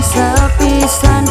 sepisan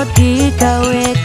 roti it.